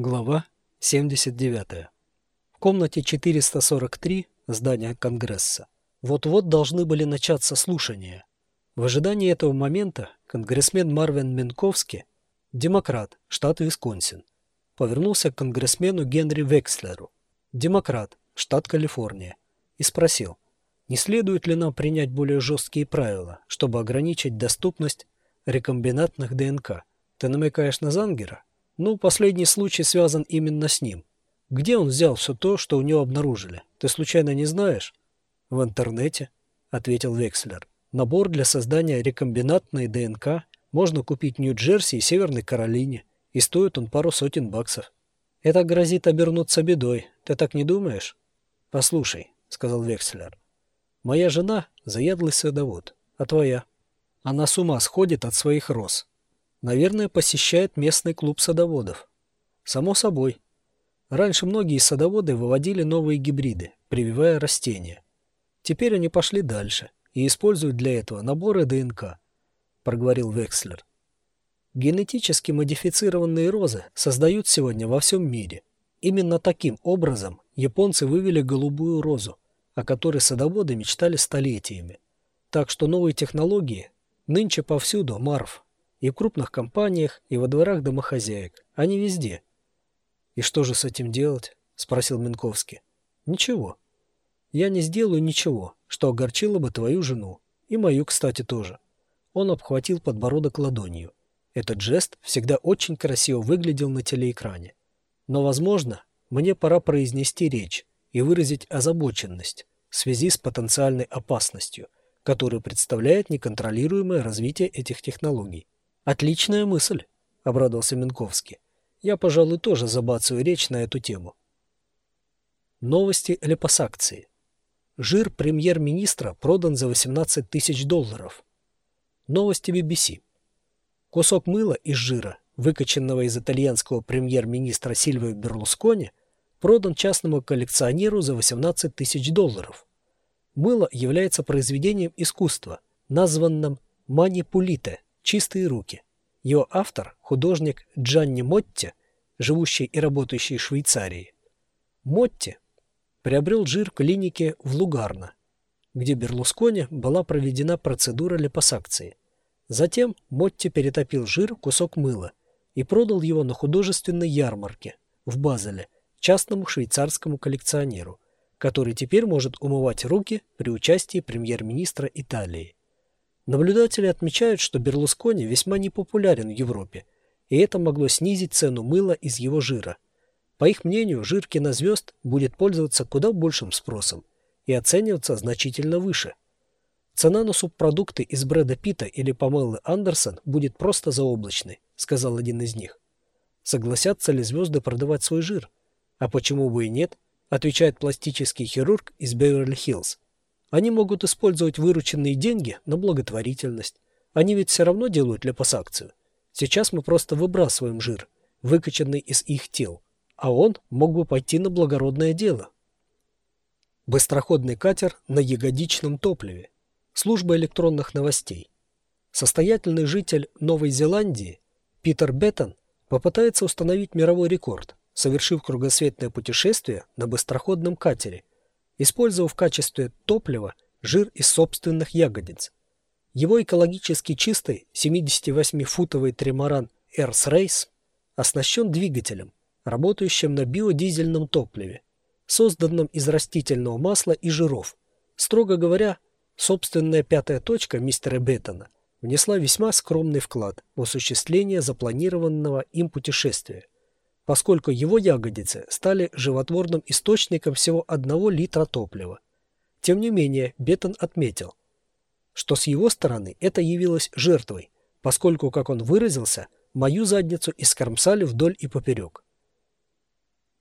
Глава 79. В комнате 443 здания Конгресса вот-вот должны были начаться слушания. В ожидании этого момента конгрессмен Марвин Минковский, демократ, штат Висконсин, повернулся к конгрессмену Генри Векслеру, демократ, штат Калифорния, и спросил, не следует ли нам принять более жесткие правила, чтобы ограничить доступность рекомбинантных ДНК. Ты намекаешь на Зангера? Ну, последний случай связан именно с ним. Где он взял все то, что у него обнаружили? Ты случайно не знаешь? В интернете, ответил Векслер. Набор для создания рекомбинантной ДНК можно купить в Нью-Джерси и Северной Каролине, и стоит он пару сотен баксов. Это грозит обернуться бедой. Ты так не думаешь? Послушай, сказал Векслер. Моя жена заядлый садовод, а твоя? Она с ума сходит от своих роз. Наверное, посещает местный клуб садоводов. Само собой. Раньше многие садоводы выводили новые гибриды, прививая растения. Теперь они пошли дальше и используют для этого наборы ДНК, проговорил Векслер. Генетически модифицированные розы создают сегодня во всем мире. Именно таким образом японцы вывели голубую розу, о которой садоводы мечтали столетиями. Так что новые технологии нынче повсюду, Марв, и в крупных компаниях, и во дворах домохозяек. Они везде. «И что же с этим делать?» – спросил Минковский. «Ничего. Я не сделаю ничего, что огорчило бы твою жену. И мою, кстати, тоже». Он обхватил подбородок ладонью. Этот жест всегда очень красиво выглядел на телеэкране. Но, возможно, мне пора произнести речь и выразить озабоченность в связи с потенциальной опасностью, которую представляет неконтролируемое развитие этих технологий. «Отличная мысль», — обрадовался Минковский. «Я, пожалуй, тоже забацаю речь на эту тему». Новости липосакции. Жир премьер-министра продан за 18 тысяч долларов. Новости BBC. Кусок мыла из жира, выкачанного из итальянского премьер-министра Сильвио Берлускони, продан частному коллекционеру за 18 тысяч долларов. Мыло является произведением искусства, названным «манипулите» «Чистые руки». Его автор – художник Джанни Мотти, живущий и работающий в Швейцарии. Мотти приобрел жир в клинике в Лугарно, где Берлускони была проведена процедура липосакции. Затем Мотти перетопил жир кусок мыла и продал его на художественной ярмарке в Базеле частному швейцарскому коллекционеру, который теперь может умывать руки при участии премьер-министра Италии. Наблюдатели отмечают, что Берлускони весьма непопулярен в Европе, и это могло снизить цену мыла из его жира. По их мнению, жир кинозвезд будет пользоваться куда большим спросом и оцениваться значительно выше. Цена на субпродукты из Брэда Питта или Памеллы Андерсон будет просто заоблачной, сказал один из них. Согласятся ли звезды продавать свой жир? А почему бы и нет, отвечает пластический хирург из Беверли-Хиллз. Они могут использовать вырученные деньги на благотворительность. Они ведь все равно делают лепосакцию. Сейчас мы просто выбрасываем жир, выкачанный из их тел, а он мог бы пойти на благородное дело. Быстроходный катер на ягодичном топливе. Служба электронных новостей. Состоятельный житель Новой Зеландии Питер Беттон попытается установить мировой рекорд, совершив кругосветное путешествие на быстроходном катере использовав в качестве топлива жир из собственных ягодиц. Его экологически чистый 78-футовый тримаран Эрс Рейс оснащен двигателем, работающим на биодизельном топливе, созданном из растительного масла и жиров. Строго говоря, собственная пятая точка мистера Беттона внесла весьма скромный вклад в осуществление запланированного им путешествия – поскольку его ягодицы стали животворным источником всего одного литра топлива. Тем не менее, Беттон отметил, что с его стороны это явилось жертвой, поскольку, как он выразился, мою задницу искромсали вдоль и поперек.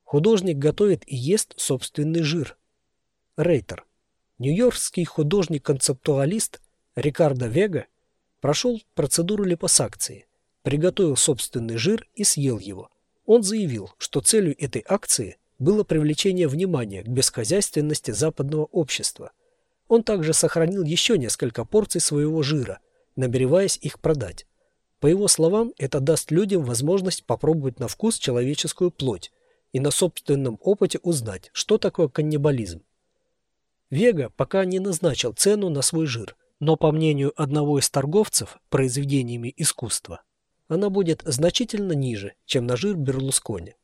Художник готовит и ест собственный жир. Рейтер. Нью-Йоркский художник-концептуалист Рикардо Вега прошел процедуру липосакции, приготовил собственный жир и съел его – он заявил, что целью этой акции было привлечение внимания к бесхозяйственности западного общества. Он также сохранил еще несколько порций своего жира, намереваясь их продать. По его словам, это даст людям возможность попробовать на вкус человеческую плоть и на собственном опыте узнать, что такое каннибализм. Вега пока не назначил цену на свой жир, но по мнению одного из торговцев произведениями искусства, она будет значительно ниже, чем на жир Берлускони.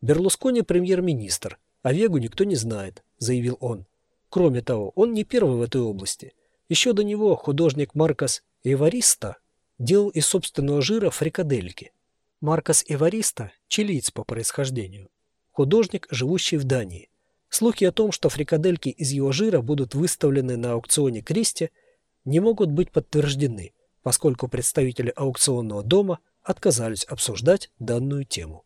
Берлускони премьер-министр, а Вегу никто не знает, заявил он. Кроме того, он не первый в этой области. Еще до него художник Маркос Эвариста делал из собственного жира фрикадельки. Маркос Эвариста – чилиец по происхождению. Художник, живущий в Дании. Слухи о том, что фрикадельки из его жира будут выставлены на аукционе Кристи, не могут быть подтверждены, поскольку представители аукционного дома отказались обсуждать данную тему.